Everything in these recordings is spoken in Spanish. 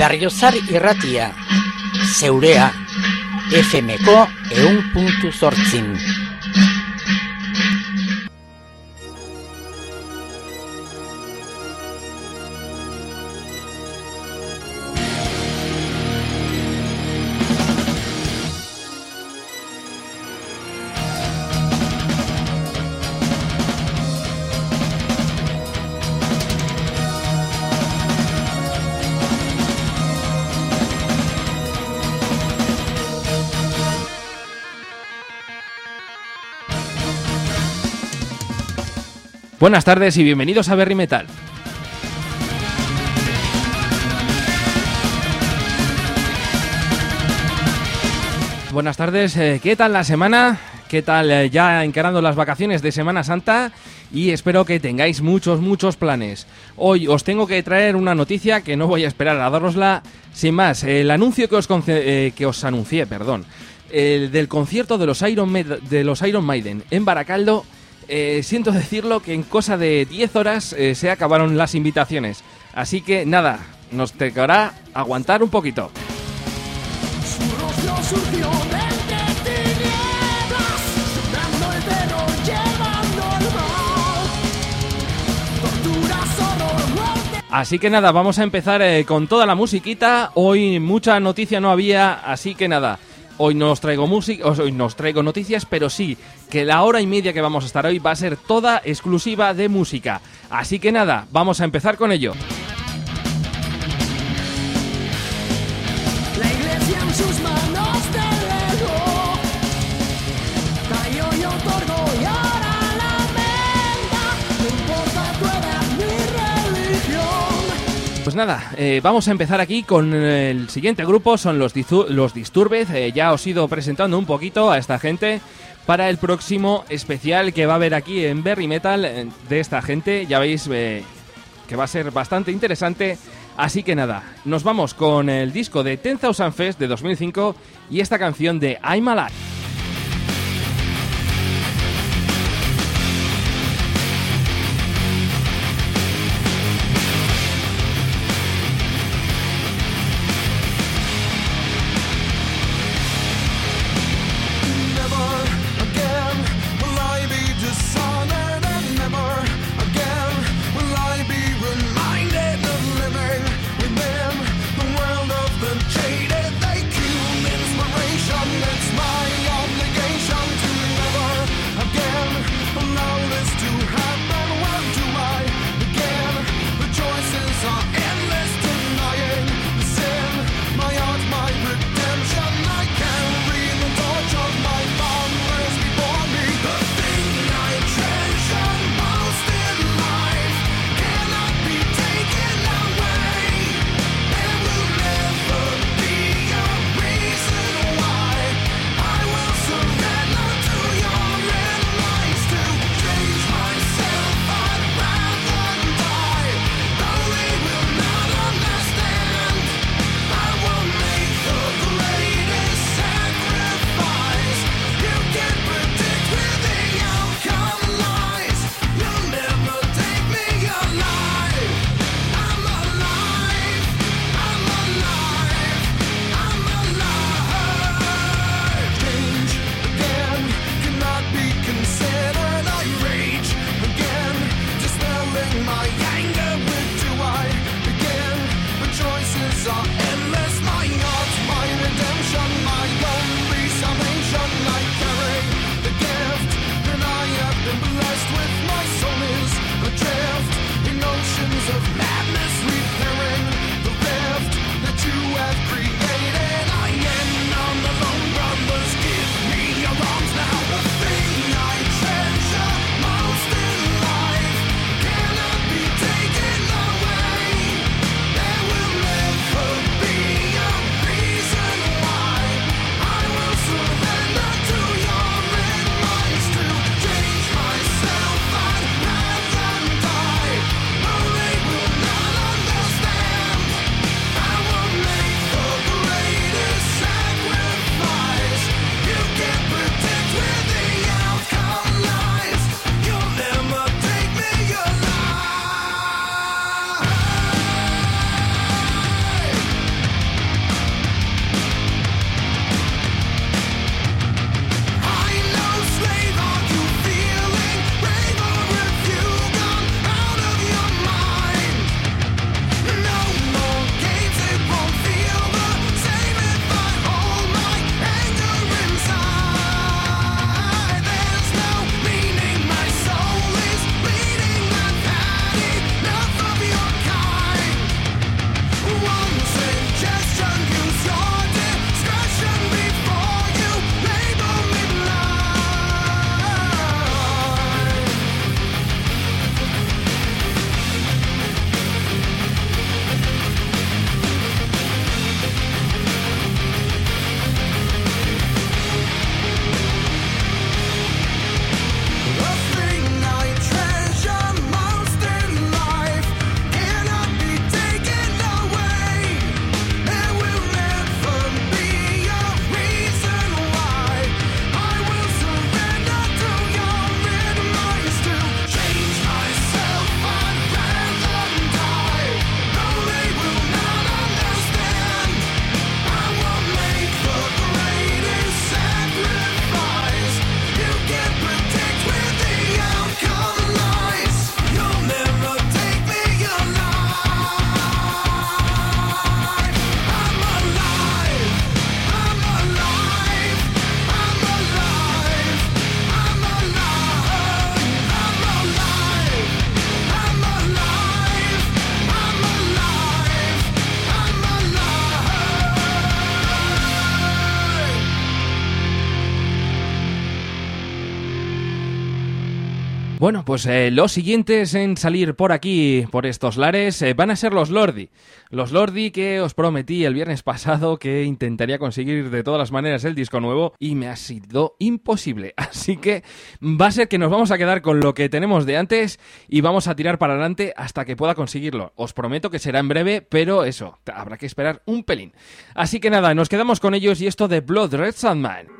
Berriozar irratia, zeurea, FMko eun puntu zortzin. Buenas tardes y bienvenidos a Berry Metal. Buenas tardes, eh, ¿qué tal la semana? ¿Qué tal eh, ya encarando las vacaciones de Semana Santa? Y espero que tengáis muchos, muchos planes. Hoy os tengo que traer una noticia que no voy a esperar a darosla. Sin más, el anuncio que os, eh, que os anuncié, perdón, el del concierto de los Iron, de los Iron Maiden en Baracaldo eh, siento decirlo que en cosa de 10 horas eh, se acabaron las invitaciones. Así que nada, nos tocará aguantar un poquito. Así que nada, vamos a empezar eh, con toda la musiquita. Hoy mucha noticia no había, así que nada. Hoy nos traigo música, hoy nos traigo noticias, pero sí que la hora y media que vamos a estar hoy va a ser toda exclusiva de música. Así que nada, vamos a empezar con ello. Pues nada, eh, vamos a empezar aquí con el siguiente grupo, son los, los Disturbed. Eh, ya os he ido presentando un poquito a esta gente para el próximo especial que va a haber aquí en Berry Metal eh, de esta gente. Ya veis que va a ser bastante interesante. Así que nada, nos vamos con el disco de 10,000 Fest de 2005 y esta canción de I'm Alive. Bueno, pues eh, los siguientes en salir por aquí, por estos lares, eh, van a ser los Lordi. Los Lordi que os prometí el viernes pasado que intentaría conseguir de todas las maneras el disco nuevo y me ha sido imposible. Así que va a ser que nos vamos a quedar con lo que tenemos de antes y vamos a tirar para adelante hasta que pueda conseguirlo. Os prometo que será en breve, pero eso, habrá que esperar un pelín. Así que nada, nos quedamos con ellos y esto de Blood Red Sandman.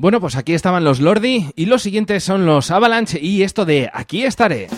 Bueno, pues aquí estaban los Lordi y los siguientes son los Avalanche y esto de Aquí estaré.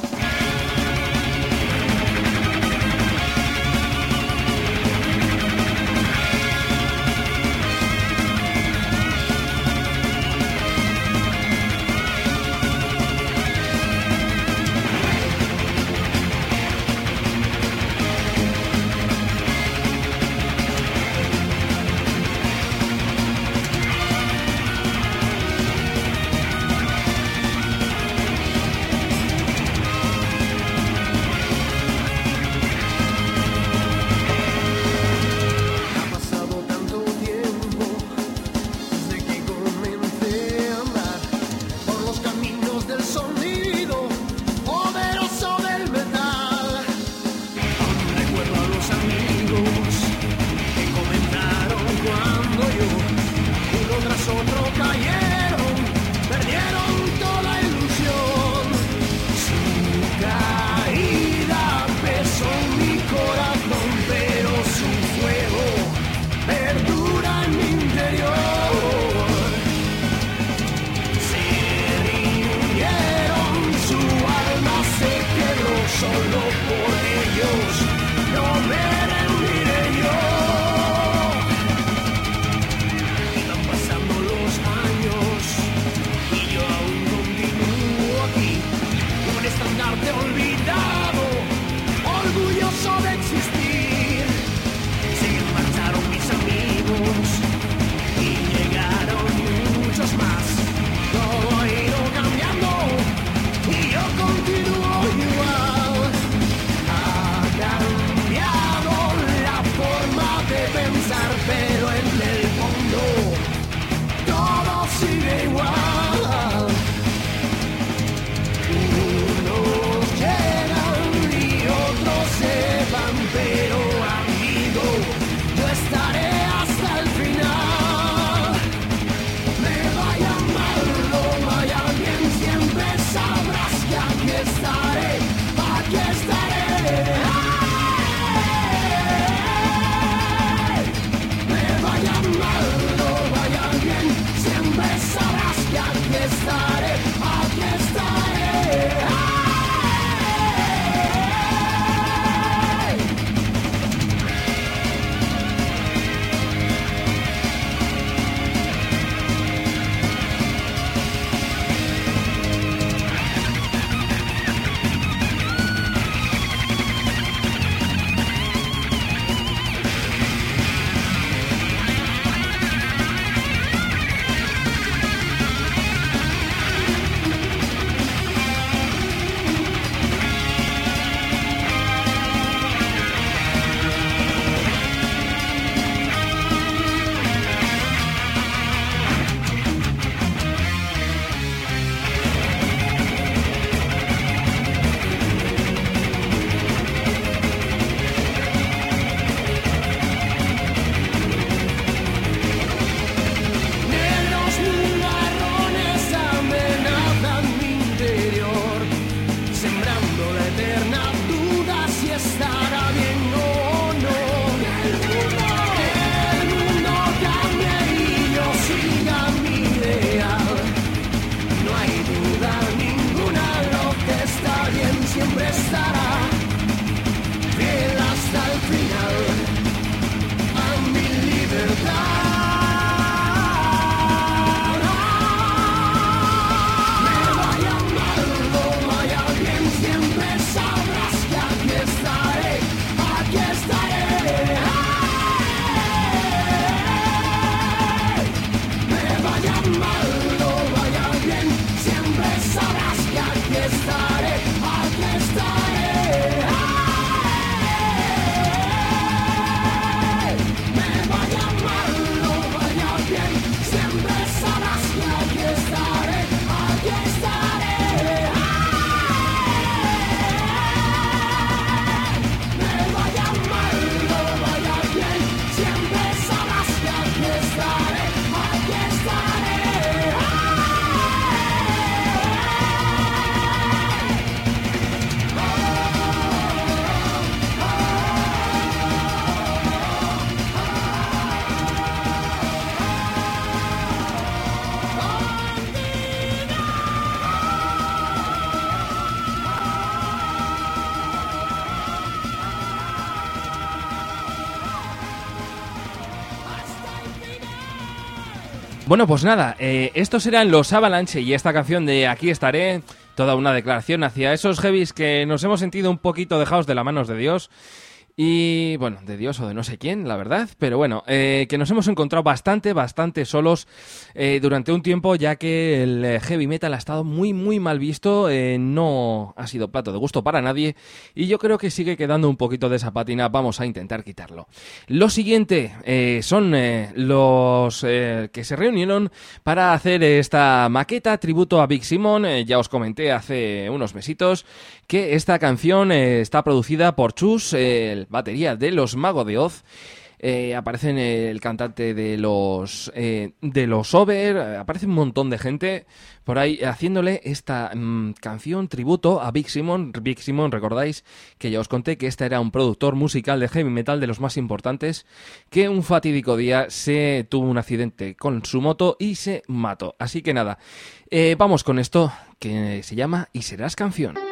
Bueno, pues nada, eh, estos eran los Avalanche y esta canción de Aquí estaré, toda una declaración hacia esos heavies que nos hemos sentido un poquito dejados de las manos de Dios y bueno, de Dios o de no sé quién, la verdad. Pero bueno, eh, que nos hemos encontrado bastante, bastante solos eh, durante un tiempo, ya que el eh, heavy metal ha estado muy, muy mal visto. no ha sido plato de gusto para nadie. Y yo creo que sigue quedando un poquito de esa patina. Vamos a intentar quitarlo. Lo siguiente son los que se reunieron para hacer esta maqueta tributo a Big Simon. ya os comenté hace unos mesitos que esta canción está producida por Chus, el batería de los Mago de Oz. Eh, aparece el cantante de los eh, de los Over, aparece un montón de gente por ahí haciéndole esta mm, canción tributo a Big Simon. Big Simon, recordáis que ya os conté que este era un productor musical de heavy metal de los más importantes, que un fatídico día se tuvo un accidente con su moto y se mató. Así que nada, eh, vamos con esto que se llama Y serás canción.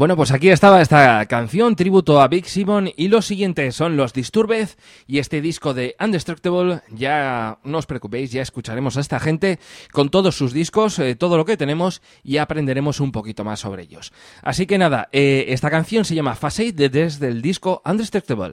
Bueno, pues aquí estaba esta canción, tributo a Big Simon, y los siguientes son los Disturbed y este disco de Undestructible. Ya no os preocupéis, ya escucharemos a esta gente con todos sus discos, eh, todo lo que tenemos y aprenderemos un poquito más sobre ellos. Así que nada, eh, esta canción se llama Facade desde el disco Undestructible.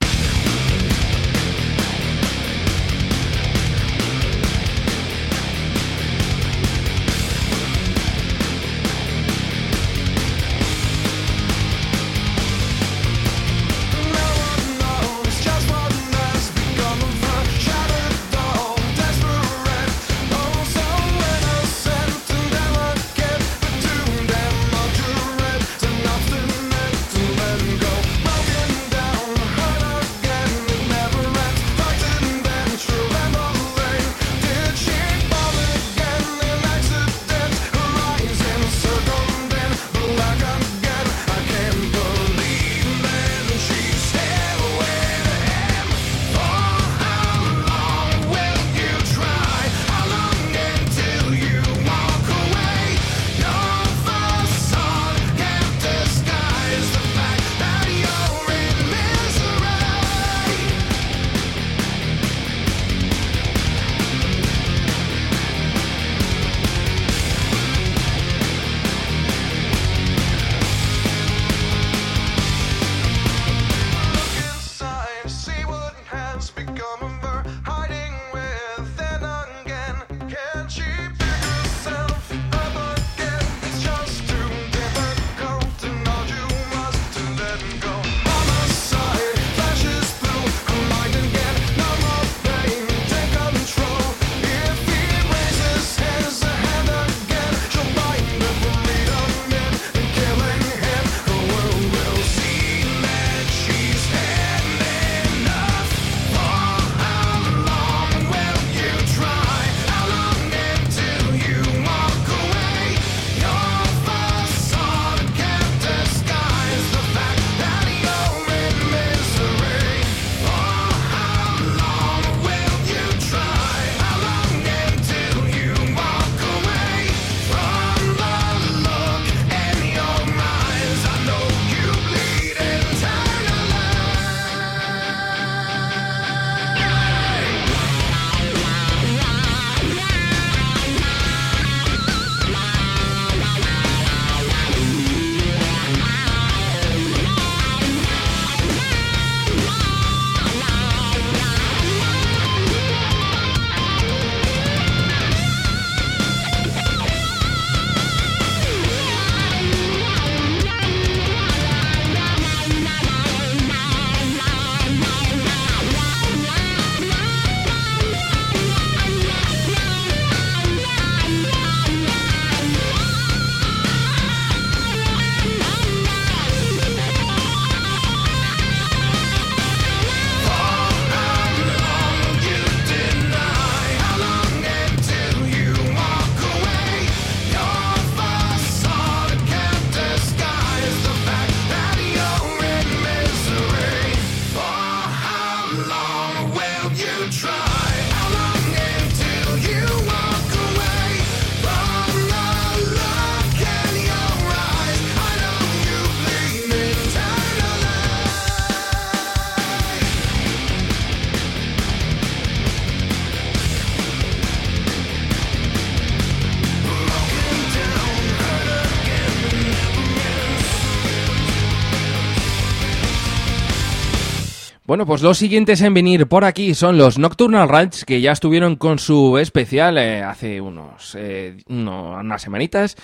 Bueno, pues los siguientes en venir por aquí son los Nocturnal Ranch, que ya estuvieron con su especial eh, hace unos, eh, unas semanitas.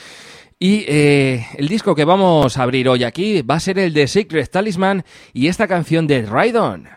Y eh, el disco que vamos a abrir hoy aquí va a ser el de Secret Talisman y esta canción de Raidon.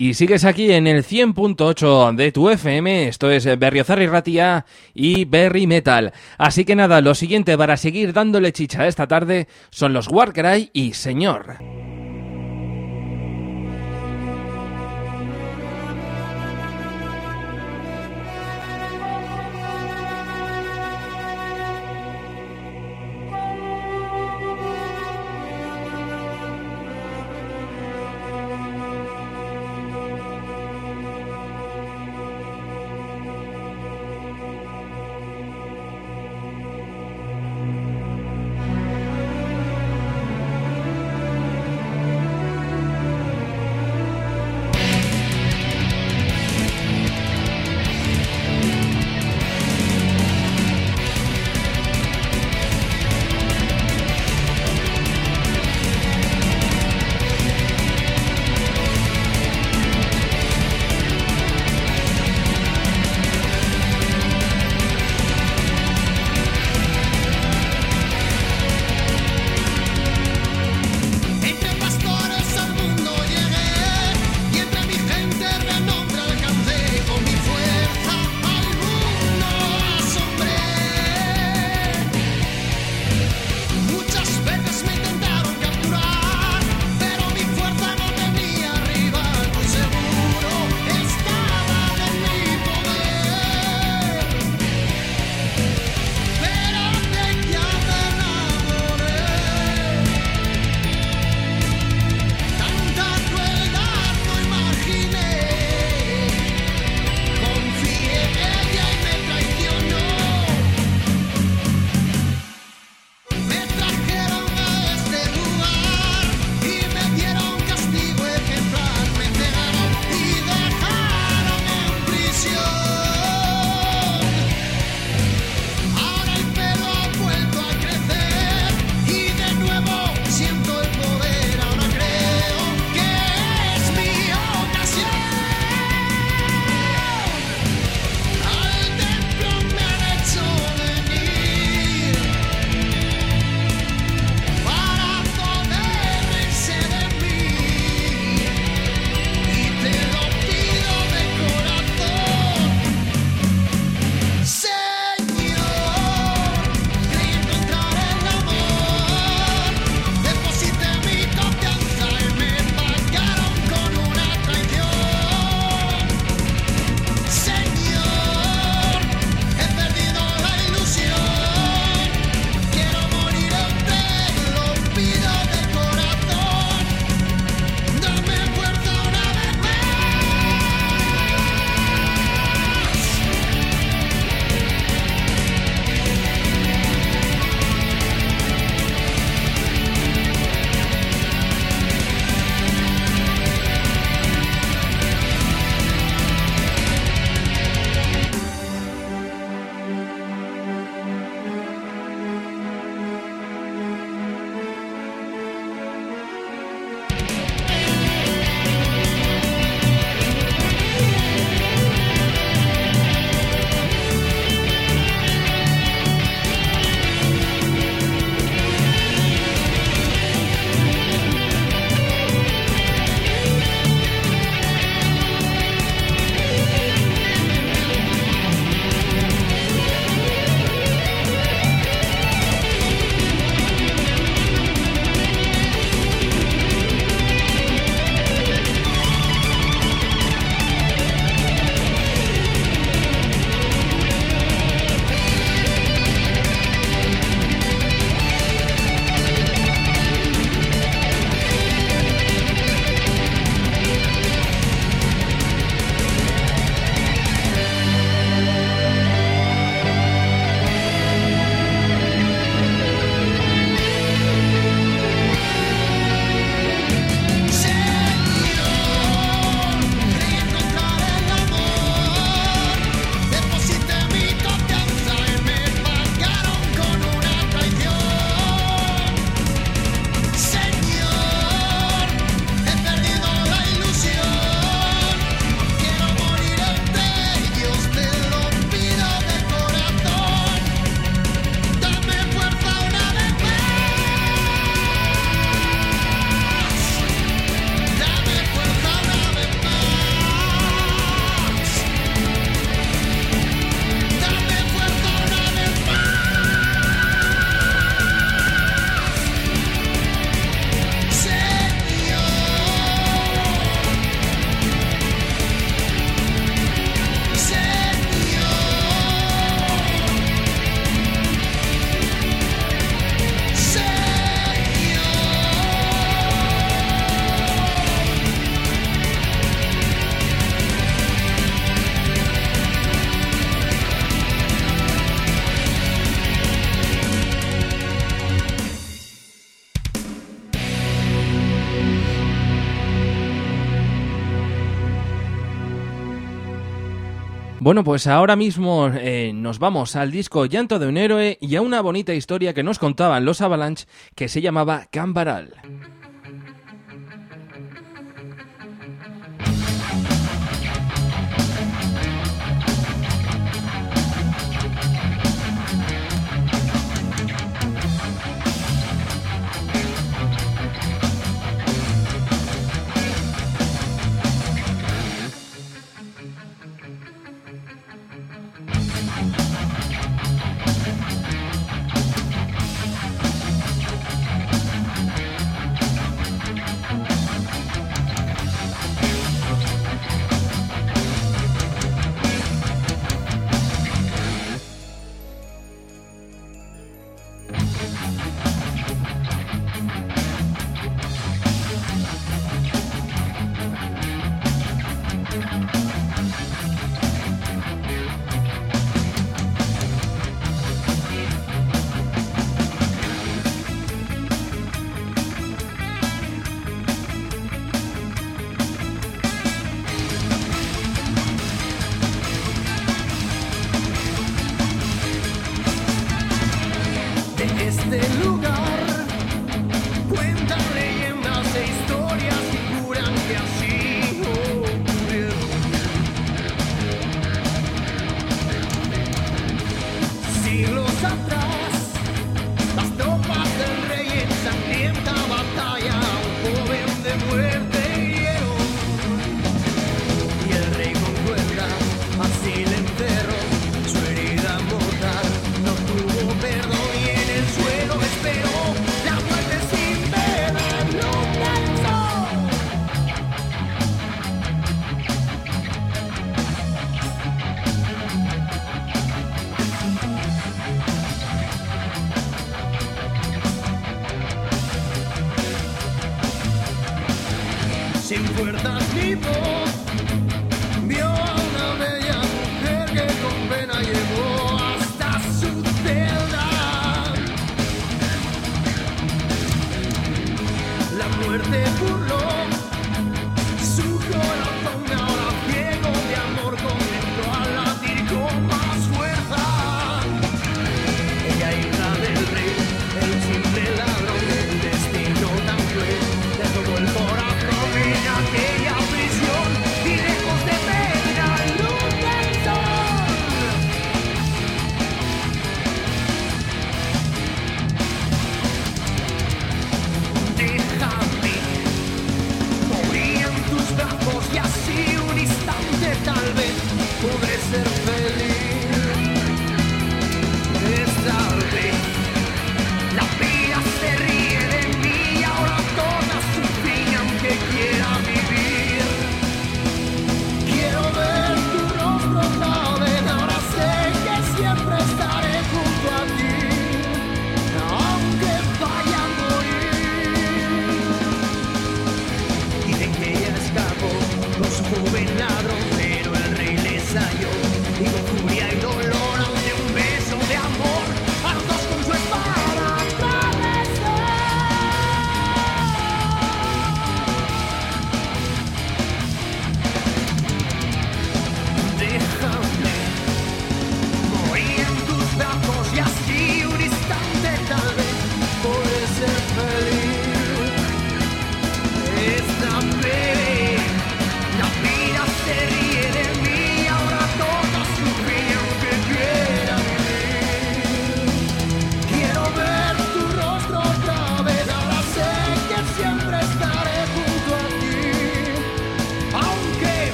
Y sigues aquí en el 100.8 de tu FM, esto es Berriozar y Ratia y Berry Metal. Así que nada, lo siguiente para seguir dándole chicha esta tarde son los Warcry y Señor. Bueno, pues ahora mismo eh, nos vamos al disco Llanto de un héroe y a una bonita historia que nos contaban los Avalanche que se llamaba Cambaral.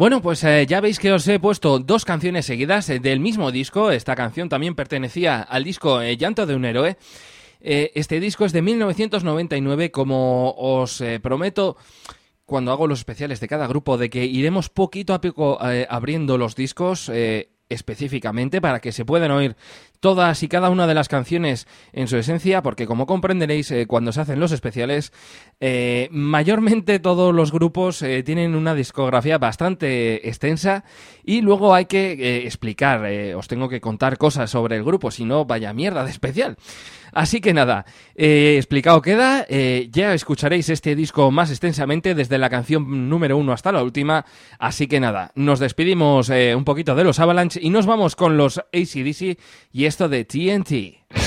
Bueno, pues eh, ya veis que os he puesto dos canciones seguidas eh, del mismo disco. Esta canción también pertenecía al disco eh, Llanto de un héroe. Este disco es de 1999, como os prometo cuando hago los especiales de cada grupo, de que iremos poquito a poco abriendo los discos específicamente para que se puedan oír todas y cada una de las canciones en su esencia, porque como comprenderéis, eh, cuando se hacen los especiales, eh, mayormente todos los grupos eh, tienen una discografía bastante extensa y luego hay que explicar, os tengo que contar cosas sobre el grupo, si no, vaya mierda de especial. Así que nada, eh, explicado queda, eh, ya escucharéis este disco más extensamente desde la canción número uno hasta la última, así que nada, nos despedimos eh, un poquito de los Avalanche y nos vamos con los ACDC y esto de TNT.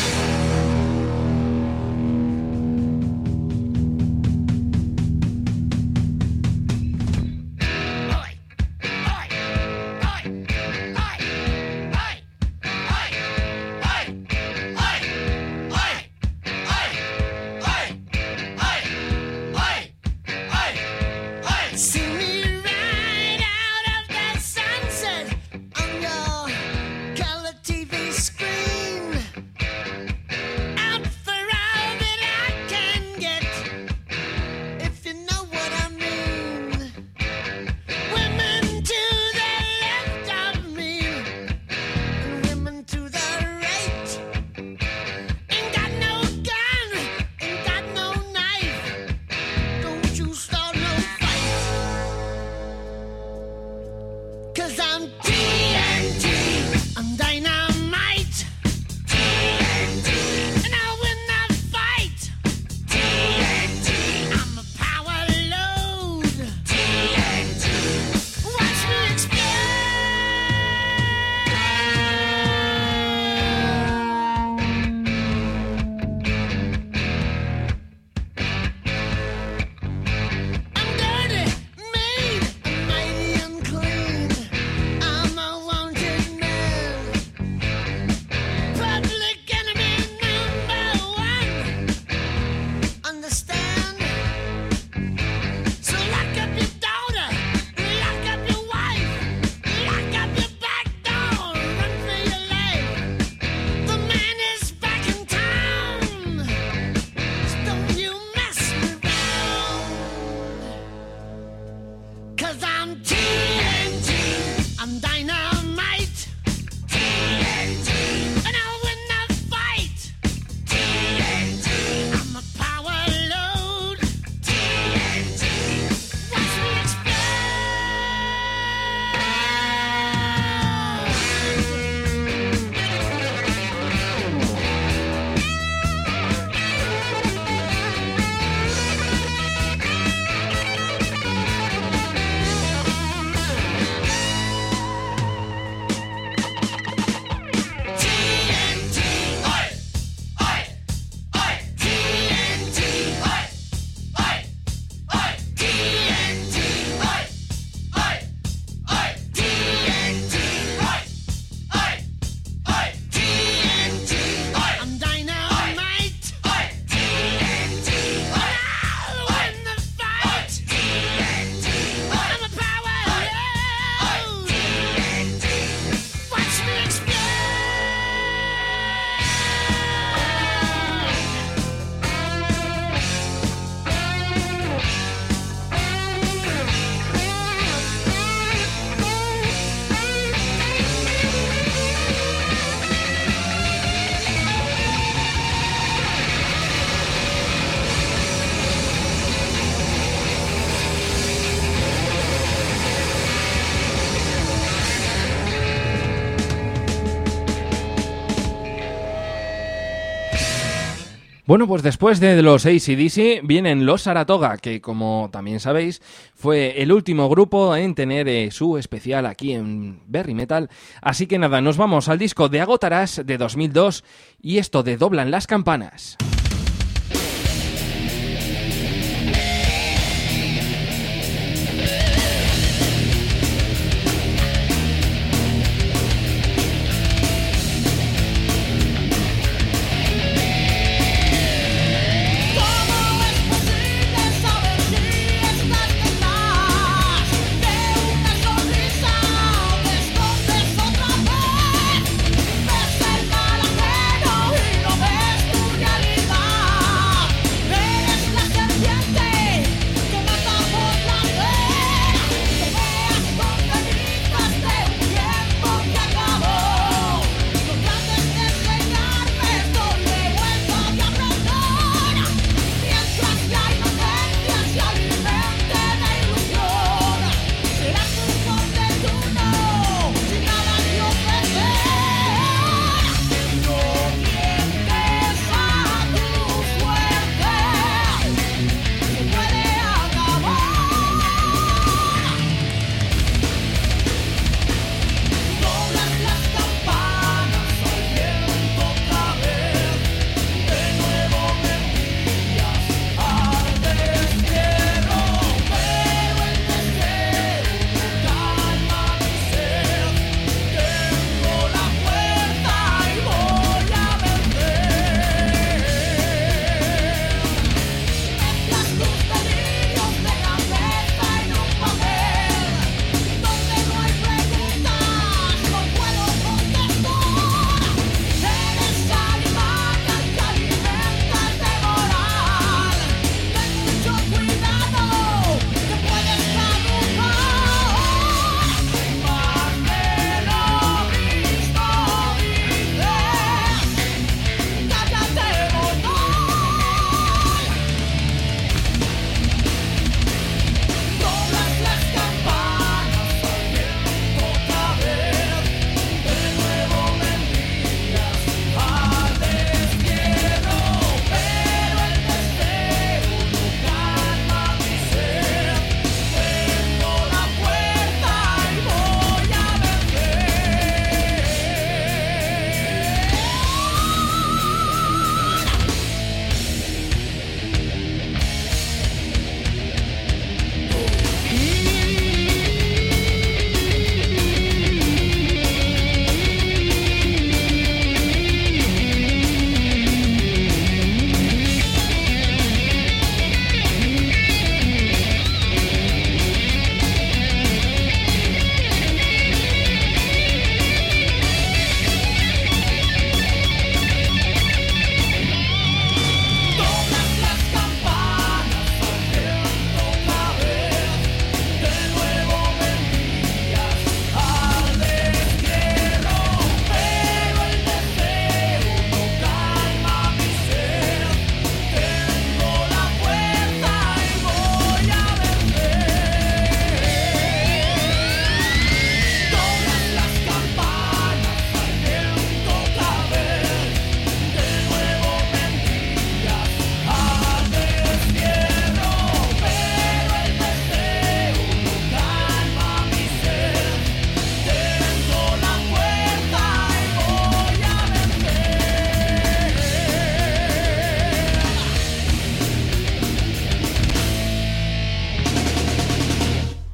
Bueno, pues después de los ACDC vienen los Saratoga, que como también sabéis fue el último grupo en tener eh, su especial aquí en Berry Metal. Así que nada, nos vamos al disco de Agotarás de 2002 y esto de Doblan las Campanas.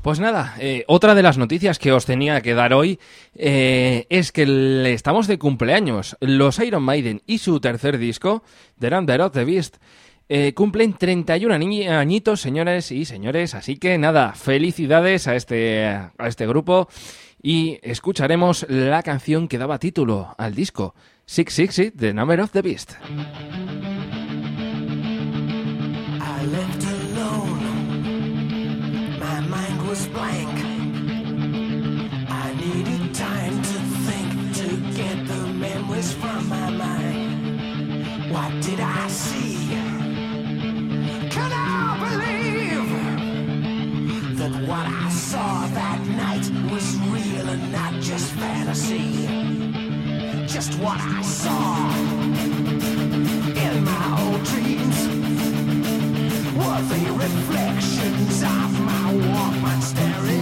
Pues nada, eh, otra de las noticias que os tenía que dar hoy eh, es que estamos de cumpleaños. Los Iron Maiden y su tercer disco, The Number of the Beast, eh, cumplen 31 añitos, señores y señores. Así que nada, felicidades a este, a este grupo y escucharemos la canción que daba título al disco, 666, The Number of the Beast. was blank. I needed time to think to get the memories from my mind. What did I see? Can I believe that what I saw that night was real and not just fantasy? Just what I saw in my old dreams. Were the reflections of my Walkman staring?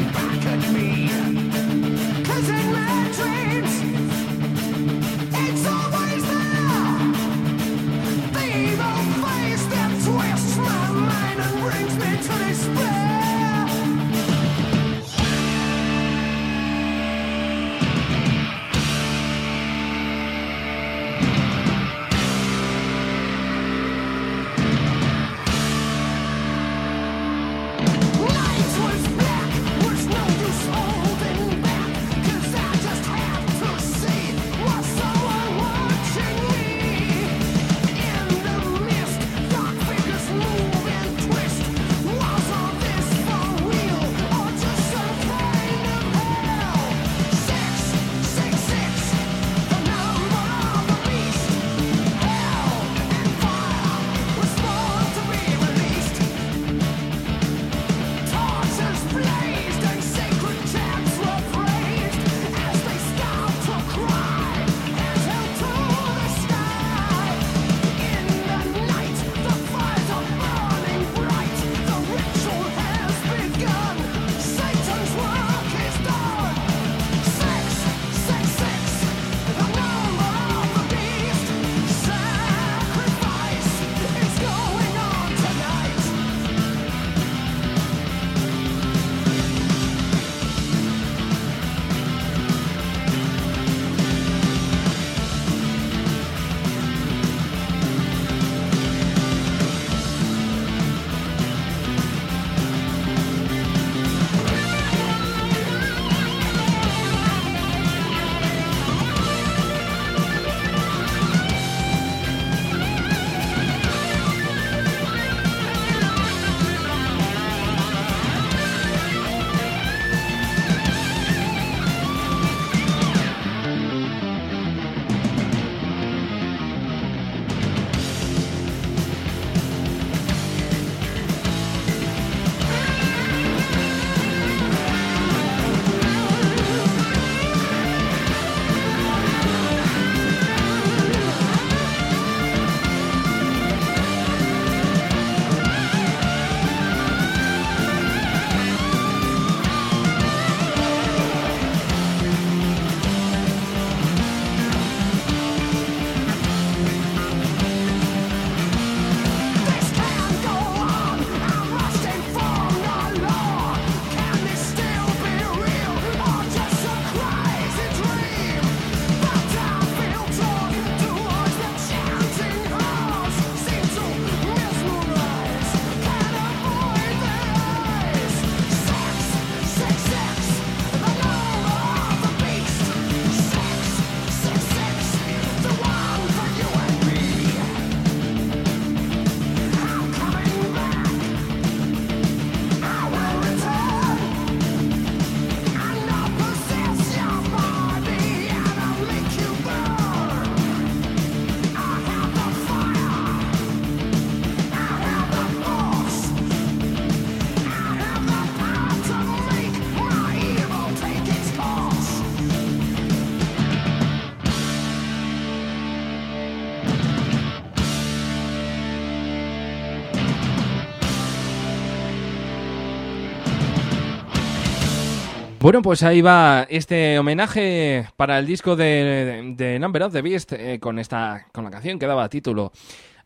Bueno, pues ahí va este homenaje para el disco de, de, Number of the Beast eh, con, esta, con la canción que daba título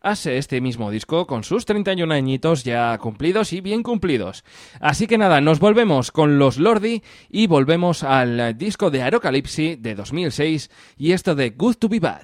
hace este mismo disco con sus 31 añitos ya cumplidos y bien cumplidos. Así que nada, nos volvemos con los Lordi y volvemos al disco de Arocalipsi de 2006 y esto de Good to Be Bad.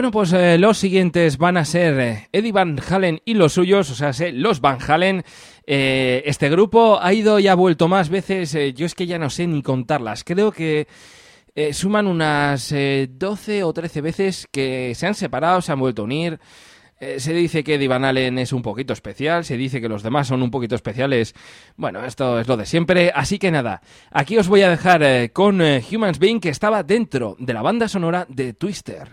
Bueno, pues eh, los siguientes van a ser eh, Eddie Van Halen y los suyos, o sea, los Van Halen. Eh, este grupo ha ido y ha vuelto más veces, yo es que ya no sé ni contarlas. Creo que suman unas eh, 12 o 13 veces que se han separado, se han vuelto a unir. Se dice que Eddie Van Halen es un poquito especial, se dice que los demás son un poquito especiales. Bueno, esto es lo de siempre, así que nada, aquí os voy a dejar con Humans Being que estaba dentro de la banda sonora de Twister.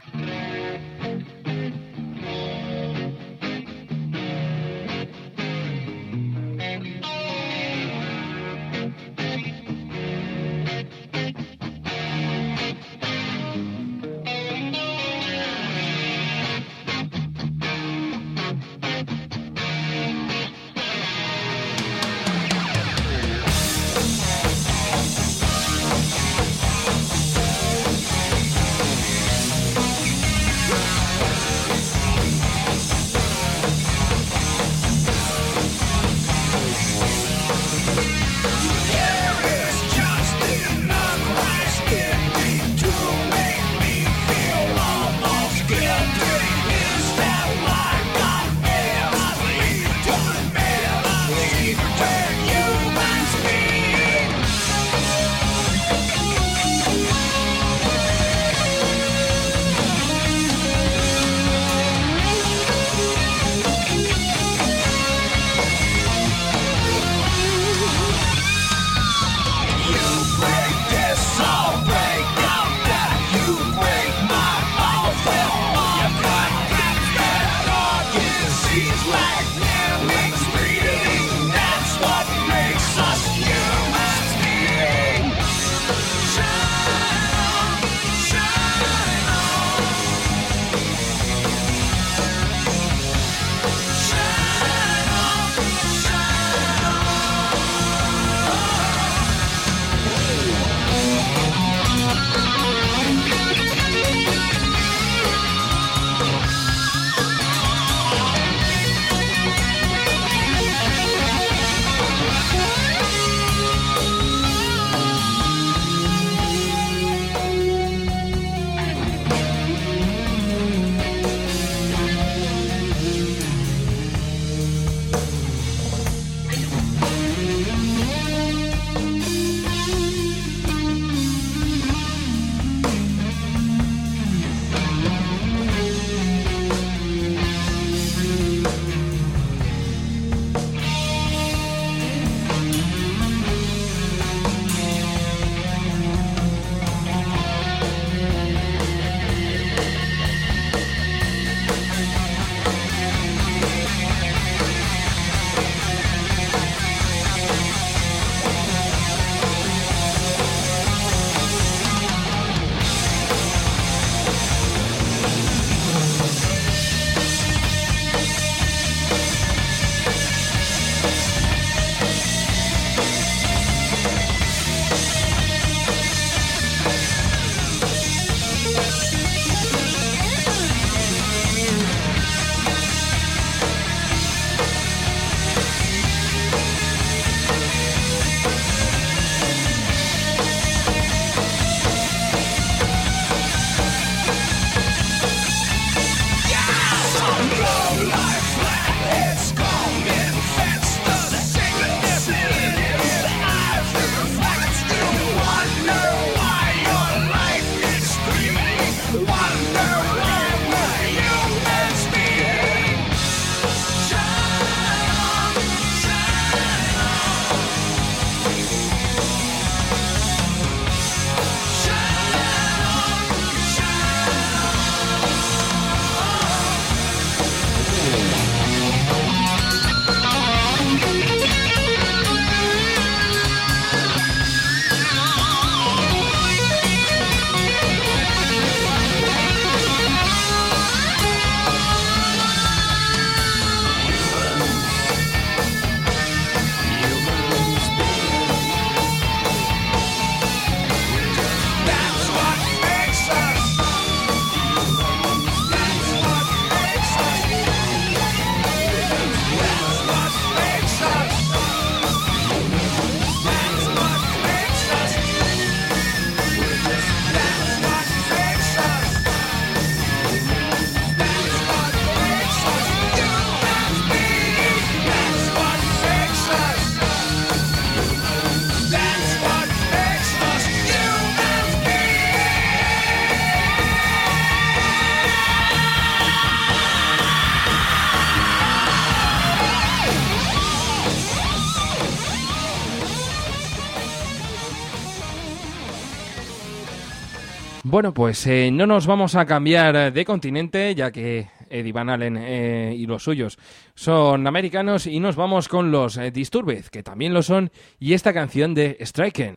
Bueno, pues eh, no nos vamos a cambiar eh, de continente, ya que Eddie Van Allen eh, y los suyos son americanos, y nos vamos con los Disturbed, que también lo son, y esta canción de Striken.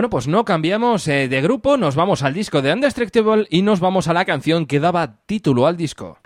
Bueno, pues no cambiamos eh, de grupo, nos vamos al disco de Undestructible y nos vamos a la canción que daba título al disco.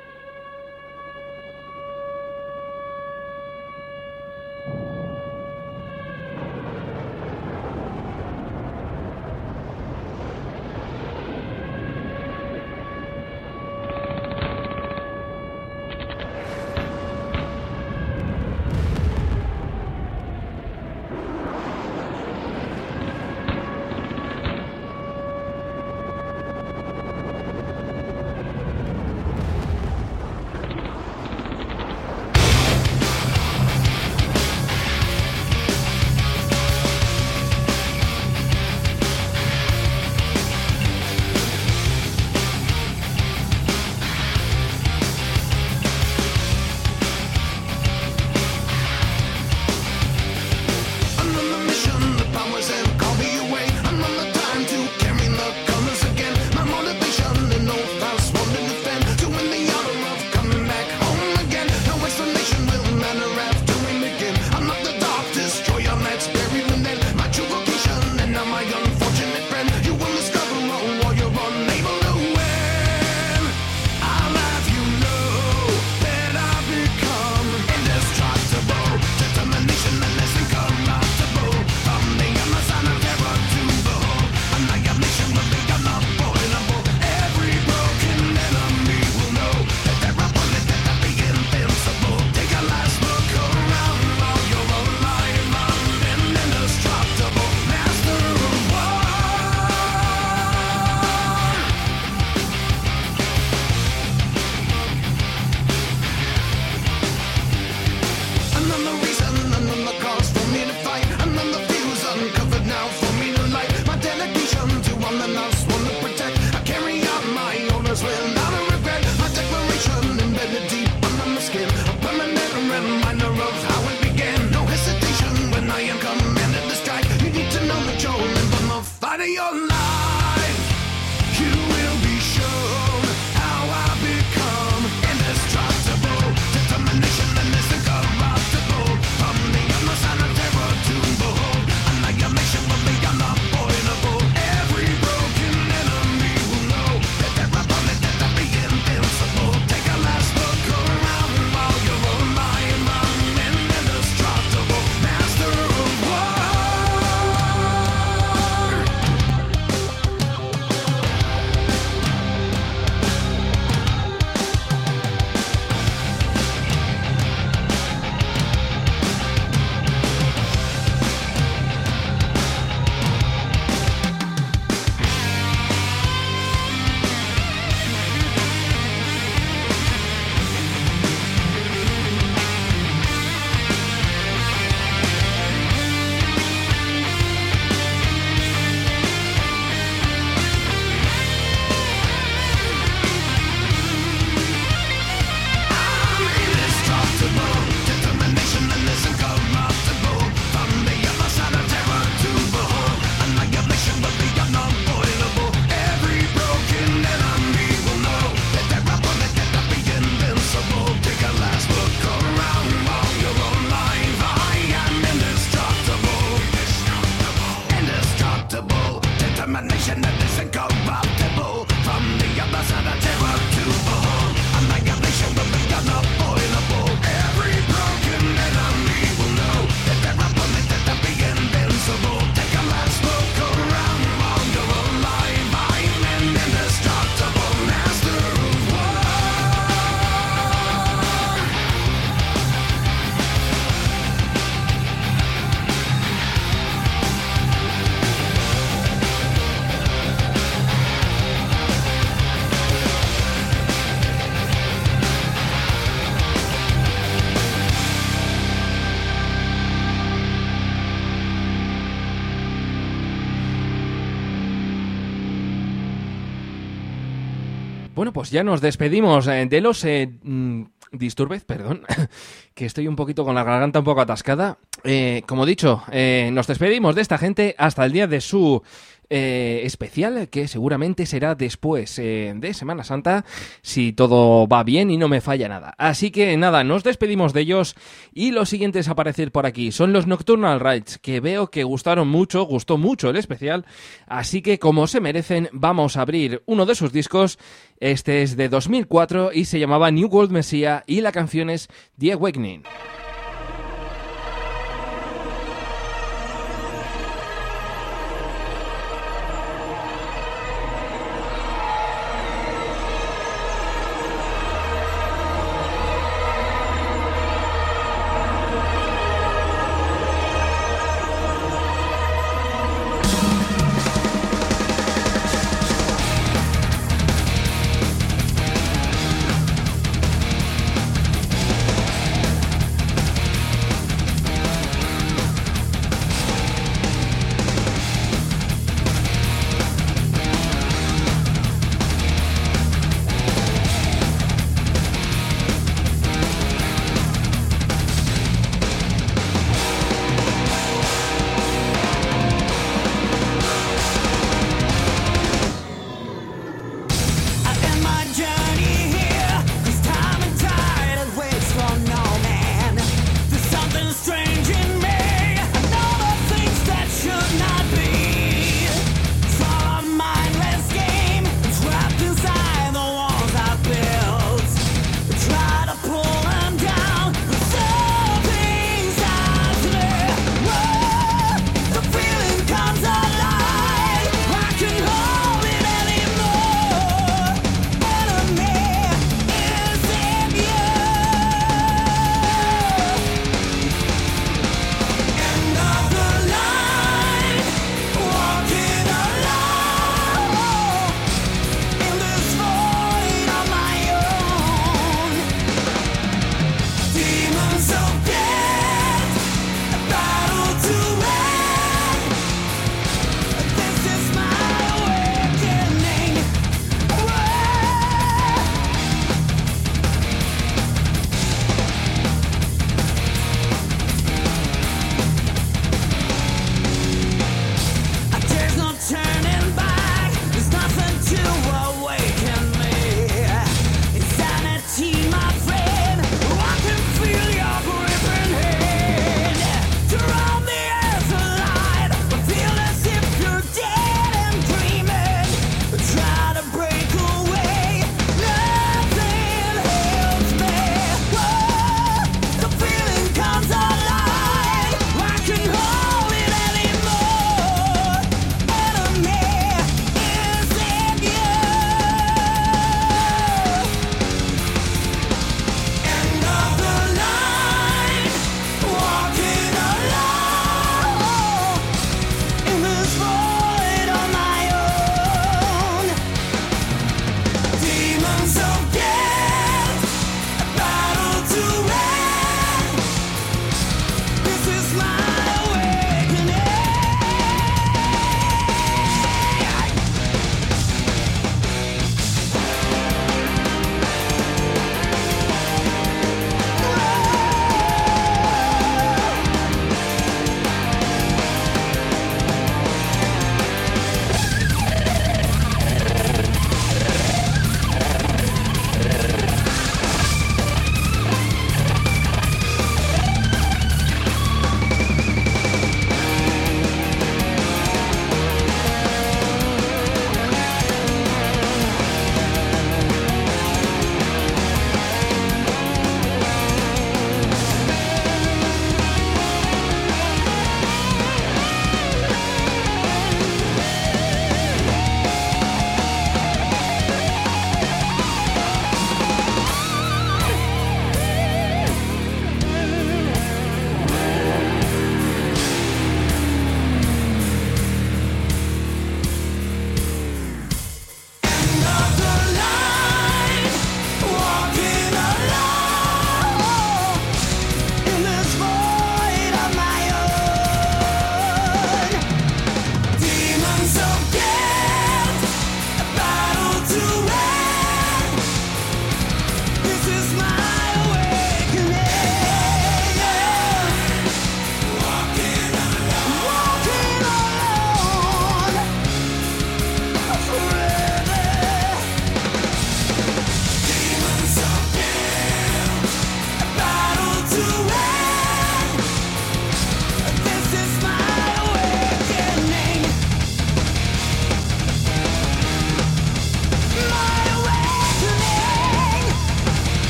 Pues ya nos despedimos eh, de los eh, mm, Disturbed, perdón, que estoy un poquito con la garganta un poco atascada. Eh, como dicho, eh, nos despedimos de esta gente hasta el día de su eh, especial, que seguramente será después eh, de Semana Santa, si todo va bien y no me falla nada. Así que nada, nos despedimos de ellos y los siguientes a aparecer por aquí son los Nocturnal Rides, que veo que gustaron mucho, gustó mucho el especial, así que como se merecen, vamos a abrir uno de sus discos. Este es de 2004 y se llamaba New World Messiah y la canción es The Awakening.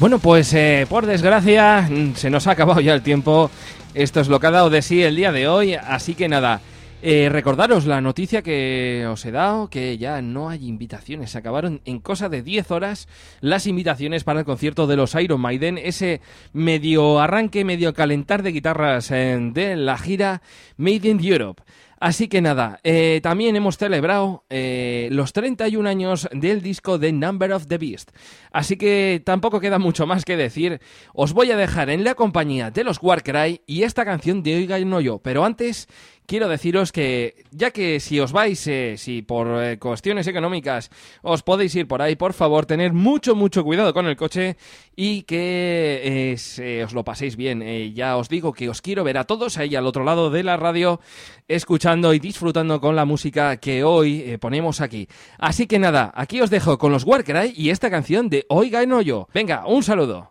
Bueno, pues eh, por desgracia mm, se nos ha acabado ya el tiempo. Esto es lo que ha dado de sí el día de hoy, así que nada. eh, recordaros la noticia que os he dado, que ya no hay invitaciones. Se acabaron en cosa de 10 horas las invitaciones para el concierto de los Iron Maiden, ese medio arranque, medio calentar de guitarras eh, de la gira Made in Europe. Así que nada, eh, también hemos celebrado eh, los 31 años del disco The Number of the Beast. Así que tampoco queda mucho más que decir. Os voy a dejar en la compañía de los Warcry y esta canción de Oiga no yo. Pero antes quiero deciros que, ya que si os vais, eh, si por eh, cuestiones económicas os podéis ir por ahí, por favor, tener mucho, mucho cuidado con el coche y que eh, os lo paséis bien. Eh, ya os digo que os quiero ver a todos ahí al otro lado de la radio, escuchando y disfrutando con la música que hoy ponemos aquí. Así que nada, aquí os dejo con los Warcry y esta canción de Oiga no yo. Venga, un saludo.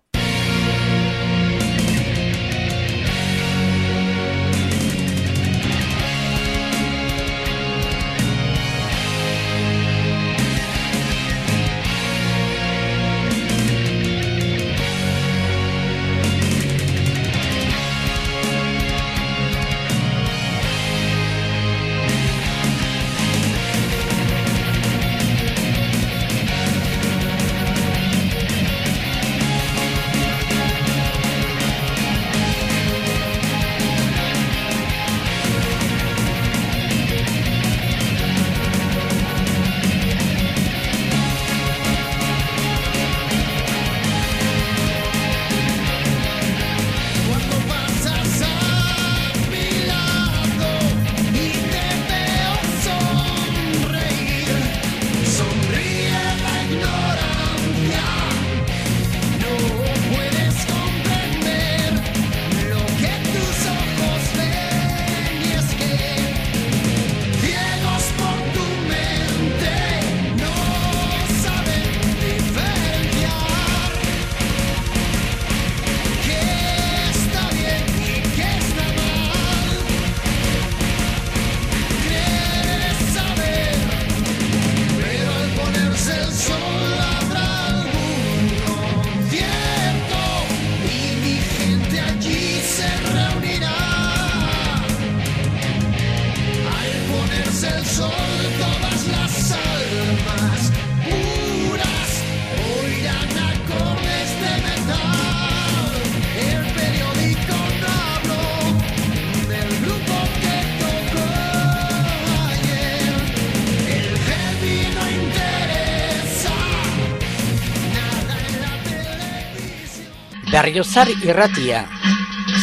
Berriozar irratia,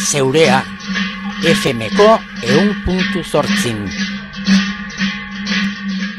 zeurea, FMko eun puntu zortzin.